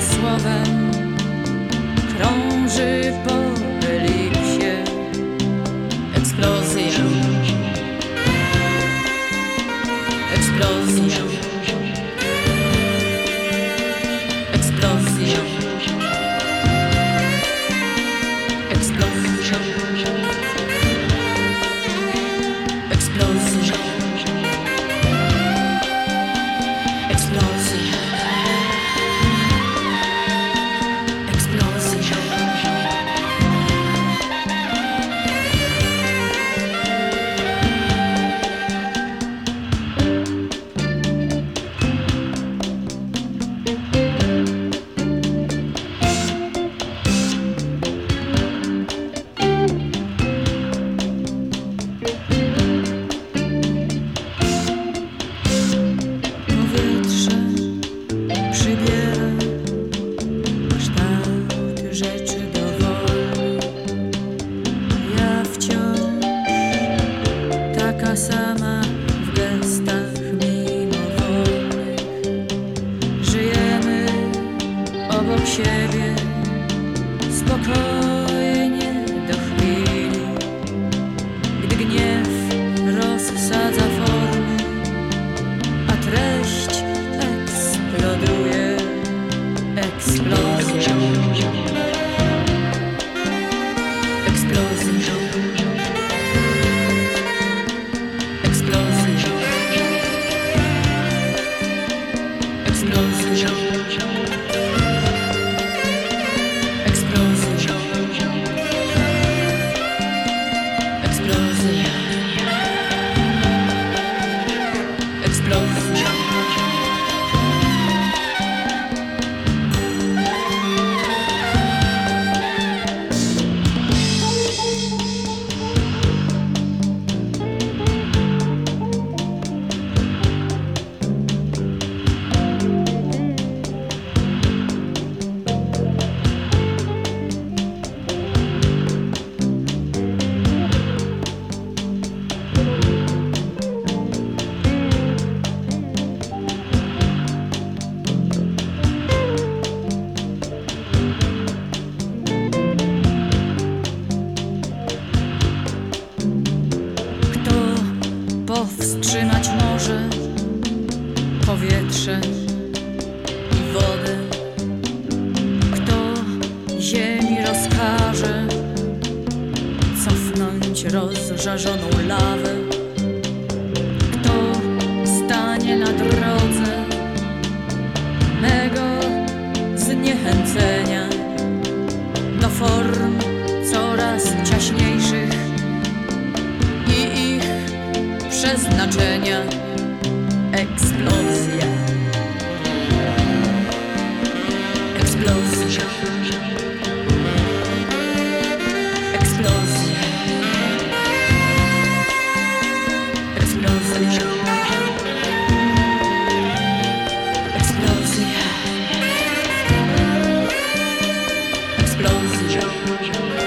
słowem krąży po elipsie eksplozja. Eksplozja. spokojnie do chwili, gdy gniew rozsadza formy, a treść eksploduje eksplozją. Plus. Morze, powietrze i wodę? Kto ziemi rozkaże cofnąć rozżarzoną lawę? Kto stanie na drodze mego zniechęcenia do form coraz ciaśniejszych Eksplozja. Eksplozja. Explosion! Explosion! Explosion! Eksplozja.